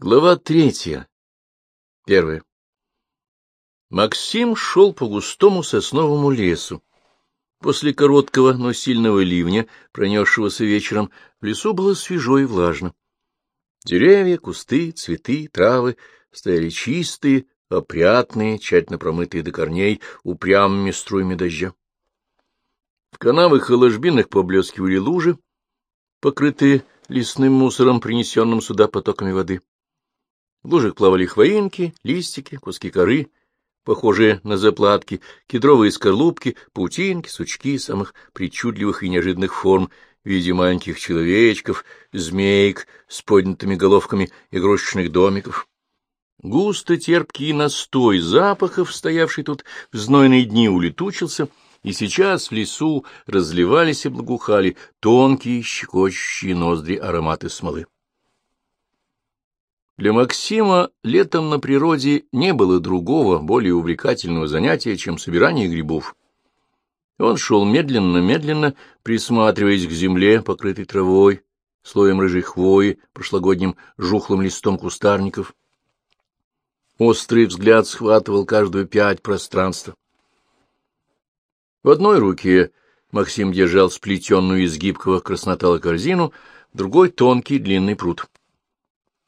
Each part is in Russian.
Глава третья. Первая. Максим шел по густому сосновому лесу. После короткого, но сильного ливня, пронесшегося вечером, в лесу было свежо и влажно. Деревья, кусты, цветы, травы стояли чистые, опрятные, тщательно промытые до корней упрямыми струями дождя. В канавах и ложбинах поблескивали лужи, покрытые лесным мусором, принесенным сюда потоками воды. В лужах плавали хвоинки, листики, куски коры, похожие на заплатки, кедровые скорлупки, паутинки, сучки самых причудливых и неожиданных форм в виде маленьких человечков, змеек с поднятыми головками игрушечных домиков. Густо терпкий настой запахов, стоявший тут в знойные дни, улетучился, и сейчас в лесу разливались и благоухали тонкие, щекочущие ноздри ароматы смолы. Для Максима летом на природе не было другого, более увлекательного занятия, чем собирание грибов. Он шел медленно-медленно, присматриваясь к земле, покрытой травой, слоем рыжей хвои, прошлогодним жухлым листом кустарников. Острый взгляд схватывал каждую пять пространства. В одной руке Максим держал сплетенную из гибкого краснотала корзину, другой — тонкий длинный пруд.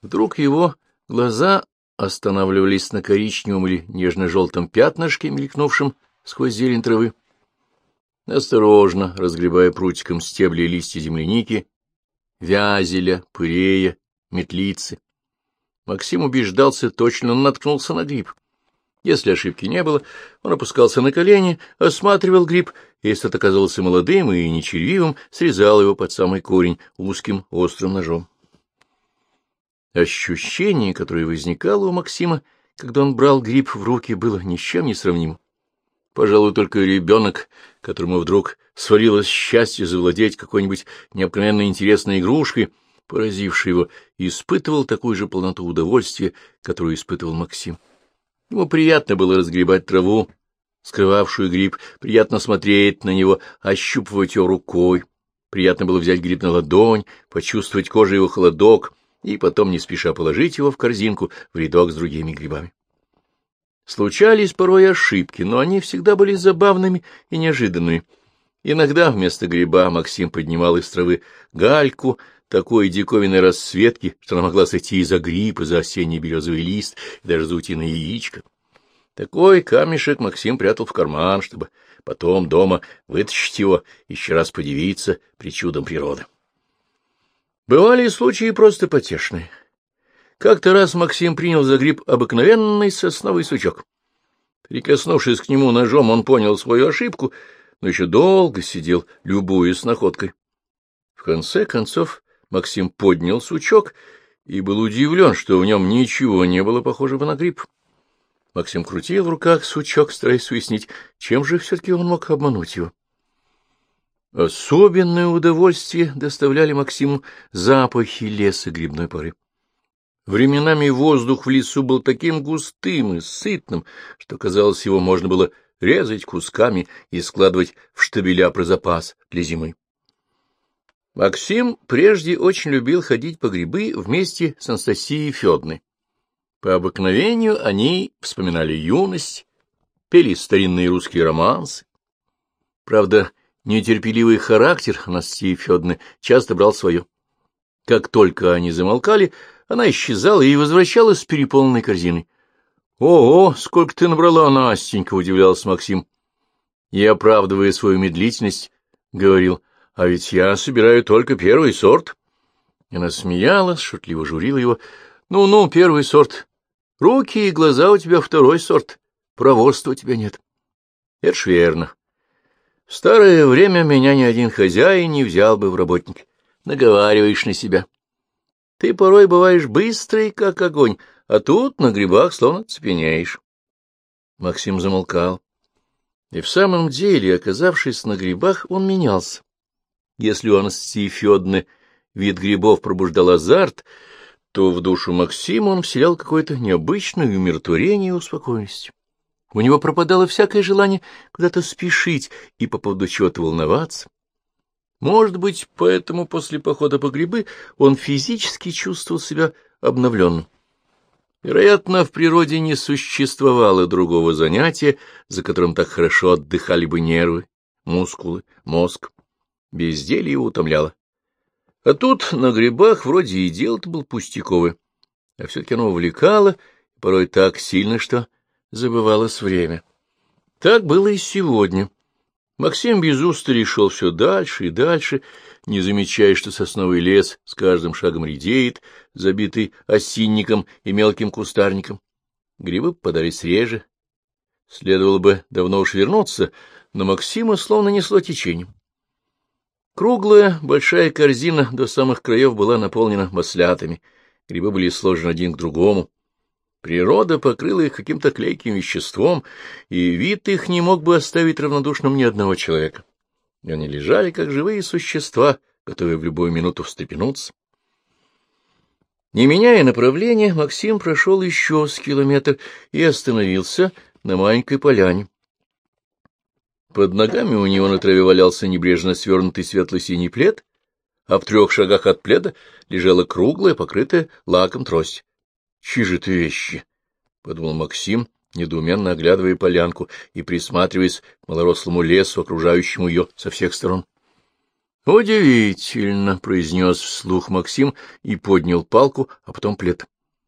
Вдруг его глаза останавливались на коричневом или нежно-желтом пятнышке, мелькнувшем сквозь зелень травы. Осторожно, разгребая прутиком стебли и листья земляники, вязеля, пырея, метлицы, Максим убеждался, точно наткнулся на гриб. Если ошибки не было, он опускался на колени, осматривал гриб, если тот оказался молодым и нечервивым, срезал его под самый корень узким острым ножом. Ощущение, которое возникало у Максима, когда он брал гриб в руки, было ни с чем не сравнимо. Пожалуй, только ребенок, которому вдруг свалилось счастье завладеть какой-нибудь необыкновенно интересной игрушкой, поразившей его, испытывал такую же полноту удовольствия, которую испытывал Максим. Ему приятно было разгребать траву, скрывавшую гриб, приятно смотреть на него, ощупывать его рукой, приятно было взять гриб на ладонь, почувствовать кожей его холодок — и потом не спеша положить его в корзинку в рядок с другими грибами. Случались порой ошибки, но они всегда были забавными и неожиданными. Иногда вместо гриба Максим поднимал из травы гальку такой диковинной расцветки, что она могла сойти и за гриб, и за осенний березовый лист, и даже за утиное яичко. Такой камешек Максим прятал в карман, чтобы потом дома вытащить его, еще раз подивиться причудам природы. Бывали случаи просто потешные. Как-то раз Максим принял за гриб обыкновенный сосновый сучок. Прикоснувшись к нему ножом, он понял свою ошибку, но еще долго сидел, любуясь находкой. В конце концов Максим поднял сучок и был удивлен, что в нем ничего не было похожего на гриб. Максим крутил в руках сучок, стараясь уяснить, чем же все-таки он мог обмануть его. Особенное удовольствие доставляли Максиму запахи леса грибной поры. Временами воздух в лесу был таким густым и сытным, что, казалось, его можно было резать кусками и складывать в штабеля про запас для зимы. Максим прежде очень любил ходить по грибы вместе с Анастасией Федной. По обыкновению они вспоминали юность, пели старинные русские романсы. Правда, Нетерпеливый характер Анастасии Федоровны часто брал свое. Как только они замолкали, она исчезала и возвращалась с переполненной корзиной. — Ого, сколько ты набрала, Настенька! — удивлялся Максим. И, оправдывая свою медлительность, говорил, — а ведь я собираю только первый сорт. Она смеялась, шутливо журила его. «Ну — Ну-ну, первый сорт. Руки и глаза у тебя второй сорт. Проводства у тебя нет. — Это ж верно. В старое время меня ни один хозяин не взял бы в работники. Наговариваешь на себя. Ты порой бываешь быстрый, как огонь, а тут на грибах словно цепенеешь. Максим замолкал. И в самом деле, оказавшись на грибах, он менялся. Если у Анастасии Федоровны вид грибов пробуждал азарт, то в душу Максима он вселял какое-то необычное умиротворение и успокоенность. У него пропадало всякое желание куда-то спешить и по поводу чего-то волноваться. Может быть, поэтому после похода по грибы он физически чувствовал себя обновленным. Вероятно, в природе не существовало другого занятия, за которым так хорошо отдыхали бы нервы, мускулы, мозг. Безделье его утомляло. А тут на грибах вроде и дело-то было пустяковое, а все-таки оно увлекало, порой так сильно, что забывалось время. Так было и сегодня. Максим без устали шел все дальше и дальше, не замечая, что сосновый лес с каждым шагом редеет, забитый осинником и мелким кустарником. Грибы попадались реже. Следовало бы давно уж вернуться, но Максима словно несло течением. Круглая большая корзина до самых краев была наполнена маслятами. Грибы были сложены один к другому. Природа покрыла их каким-то клейким веществом, и вид их не мог бы оставить равнодушным ни одного человека. И они лежали, как живые существа, готовые в любую минуту встрепенуться. Не меняя направления, Максим прошел еще с километр и остановился на маленькой поляне. Под ногами у него на траве валялся небрежно свернутый светло-синий плед, а в трех шагах от пледа лежала круглая, покрытая лаком трость. — Чьи же ты вещи? — подумал Максим, недоуменно оглядывая полянку и присматриваясь к малорослому лесу, окружающему ее со всех сторон. — Удивительно, — произнес вслух Максим и поднял палку, а потом плед.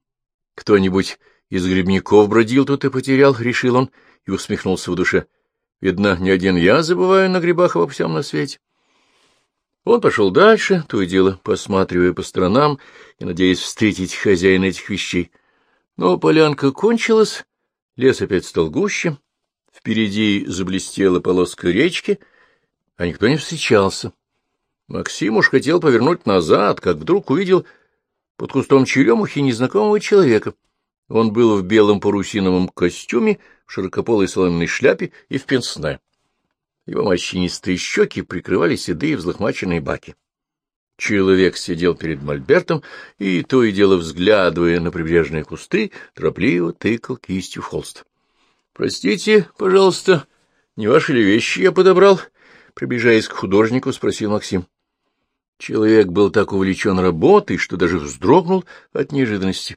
— Кто-нибудь из грибников бродил тут и потерял, — решил он и усмехнулся в душе. — Видно, не один я забываю на грибах обо всем на свете. Он пошел дальше, то и дело посматривая по сторонам и надеясь встретить хозяина этих вещей. Но полянка кончилась, лес опять стал гуще, впереди заблестела полоска речки, а никто не встречался. Максим уж хотел повернуть назад, как вдруг увидел под кустом черемухи незнакомого человека. Он был в белом парусиновом костюме, в широкополой соломенной шляпе и в пенсне. Его морщинистые щеки прикрывали седые взлохмаченные баки. Человек сидел перед мольбертом и, то и дело взглядывая на прибрежные кусты, торопливо тыкал кистью в холст. — Простите, пожалуйста, не ваши ли вещи я подобрал? — приближаясь к художнику, спросил Максим. Человек был так увлечен работой, что даже вздрогнул от неожиданности.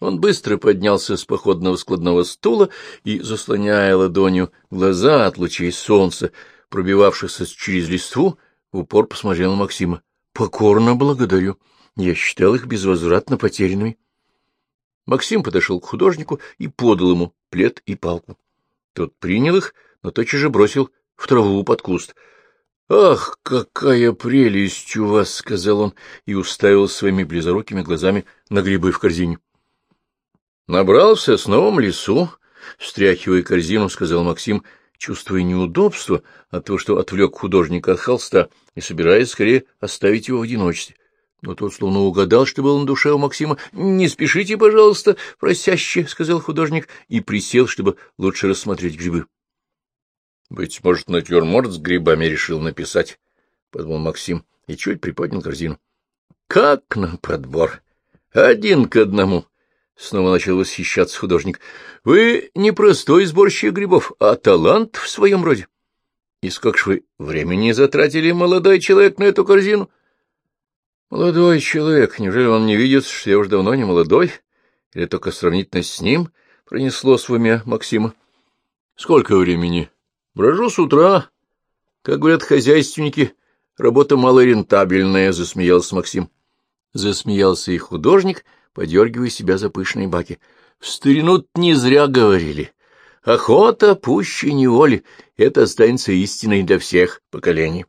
Он быстро поднялся с походного складного стула и, заслоняя ладонью глаза от лучей солнца, пробивавшихся через листву, в упор посмотрел на Максима. — Покорно благодарю. Я считал их безвозвратно потерянными. Максим подошел к художнику и подал ему плед и палку. Тот принял их, но тотчас же бросил в траву под куст. — Ах, какая прелесть у вас! — сказал он и уставил своими близорукими глазами на грибы в корзине. Набрал в сосновом лесу, встряхивая корзину, сказал Максим, чувствуя неудобство от того, что отвлек художника от холста и собираясь скорее оставить его в одиночестве. Но тот словно угадал, что было на душе у Максима. — Не спешите, пожалуйста, просяще, — сказал художник и присел, чтобы лучше рассмотреть грибы. — Быть может, натюрморт с грибами решил написать, — подумал Максим и чуть приподнял корзину. — Как на подбор! Один к одному! — снова начал восхищаться художник. — Вы не простой сборщик грибов, а талант в своем роде. И сколько ж вы времени затратили, молодой человек, на эту корзину? — Молодой человек, неужели он не видит, что я уж давно не молодой? Или только сравнительно с ним пронесло с уме Максима? — Сколько времени? — Брожу с утра. Как говорят хозяйственники, работа малорентабельная, — засмеялся Максим. Засмеялся и художник, — подергивая себя за пышные баки. В старину не зря говорили. Охота пуще неволи — это останется истиной для всех поколений.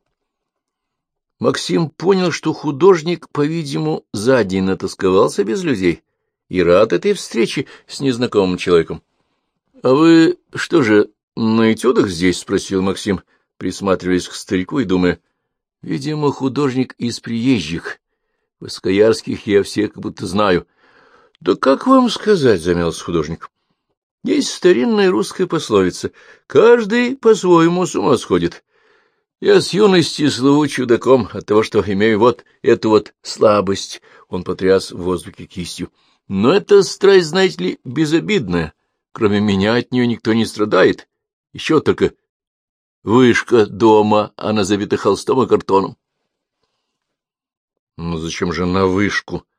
Максим понял, что художник, по-видимому, за день натасковался без людей и рад этой встрече с незнакомым человеком. — А вы что же, на этюдах здесь? — спросил Максим, присматриваясь к старику и думая. — Видимо, художник из приезжих. Воскоярских я всех как будто знаю. — Да как вам сказать, — замялся художник. — Есть старинная русская пословица. Каждый по-своему с ума сходит. Я с юности слыву чудаком от того, что имею вот эту вот слабость. Он потряс в воздухе кистью. Но эта страсть, знаете ли, безобидная. Кроме меня от нее никто не страдает. Еще только вышка дома, она забита холстом и картоном. — Ну зачем же на вышку? —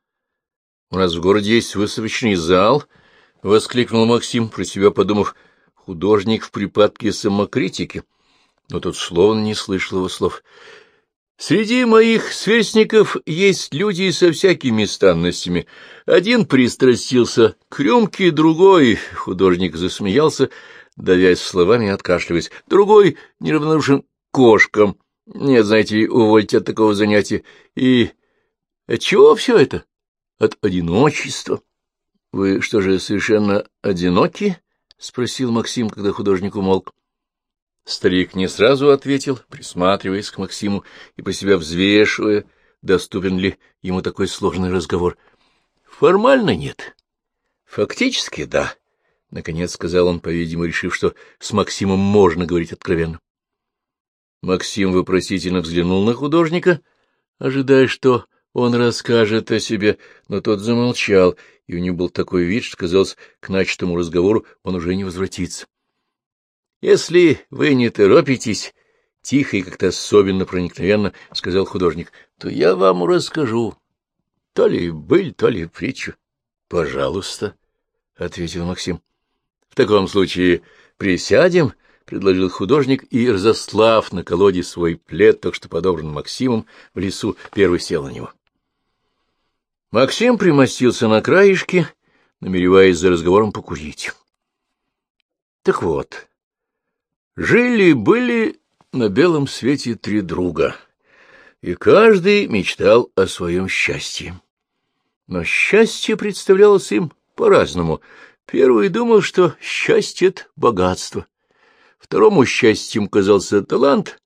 У нас в городе есть выставочный зал, — воскликнул Максим, про себя подумав, — художник в припадке самокритики. Но тот словно не слышал его слов. Среди моих сверстников есть люди со всякими странностями. Один пристрастился к рюмке, другой, художник засмеялся, давясь словами и откашливаясь, другой неравнодушен кошкам. Нет, знаете, увольте от такого занятия. И от чего все это? От одиночества. Вы что же, совершенно одиноки? — спросил Максим, когда художник умолк. Старик не сразу ответил, присматриваясь к Максиму и по себя взвешивая, доступен ли ему такой сложный разговор. — Формально нет. — Фактически да, — наконец сказал он, по-видимому, решив, что с Максимом можно говорить откровенно. Максим вопросительно взглянул на художника, ожидая, что он расскажет о себе, но тот замолчал, и у него был такой вид, что, казалось, к начатому разговору он уже не возвратится. — Если вы не торопитесь, — тихо и как-то особенно проникновенно сказал художник, — то я вам расскажу. То ли быль, то ли притчу. — Пожалуйста, — ответил Максим. — В таком случае присядем, — предложил художник, и, разослав на колоде свой плед, так что подобран Максимом, в лесу первый сел на него. Максим примостился на краешке, намереваясь за разговором покурить. Так вот, Жили-были на белом свете три друга, и каждый мечтал о своем счастье. Но счастье представлялось им по-разному. Первый думал, что счастье — это богатство. Второму счастьем казался талант,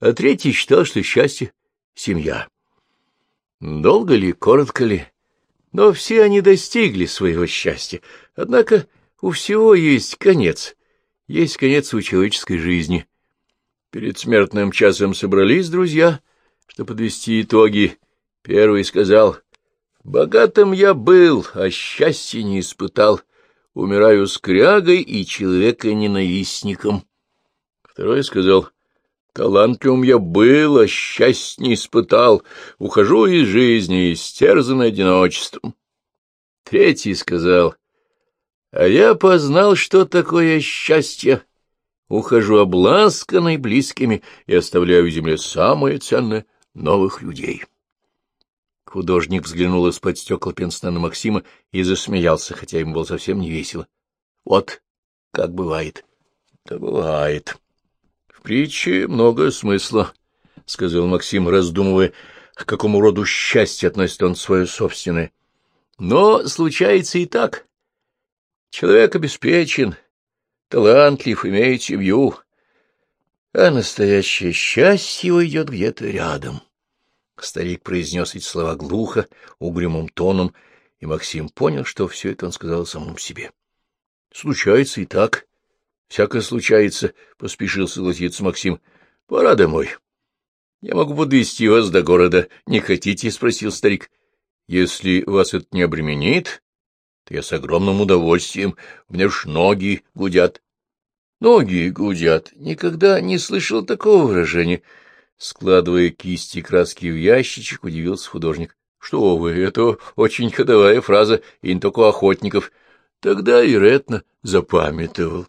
а третий считал, что счастье — семья. Долго ли, коротко ли, но все они достигли своего счастья. Однако у всего есть конец — есть конец у человеческой жизни. Перед смертным часом собрались друзья, чтобы подвести итоги. Первый сказал, «Богатым я был, а счастья не испытал. Умираю с крягой и человека-ненавистником». Второй сказал, «Талантливым я был, а счастья не испытал. Ухожу из жизни, истерзанный одиночеством». Третий сказал, — а я познал, что такое счастье. Ухожу обласканной близкими и оставляю в земле самое ценное — новых людей. Художник взглянул из-под стекла пенсна на Максима и засмеялся, хотя ему было совсем не весело. Вот как бывает. Да бывает. Притче много смысла, — сказал Максим, раздумывая, к какому роду счастья относит он свое собственное. Но случается и так. Человек обеспечен, талантлив, имеет семью, а настоящее счастье его идет где-то рядом. Старик произнес эти слова глухо, угрюмым тоном, и Максим понял, что все это он сказал самому себе. — Случается и так. Всякое случается, — поспешил согласиться Максим. — Пора домой. — Я могу подвести вас до города. Не хотите? — спросил старик. — Если вас это не обременит, то я с огромным удовольствием, у меня уж ноги гудят. Ноги гудят. Никогда не слышал такого выражения. Складывая кисти и краски в ящичек, удивился художник. Что вы, это очень ходовая фраза, и не только охотников. Тогда, вероятно, запамятовал.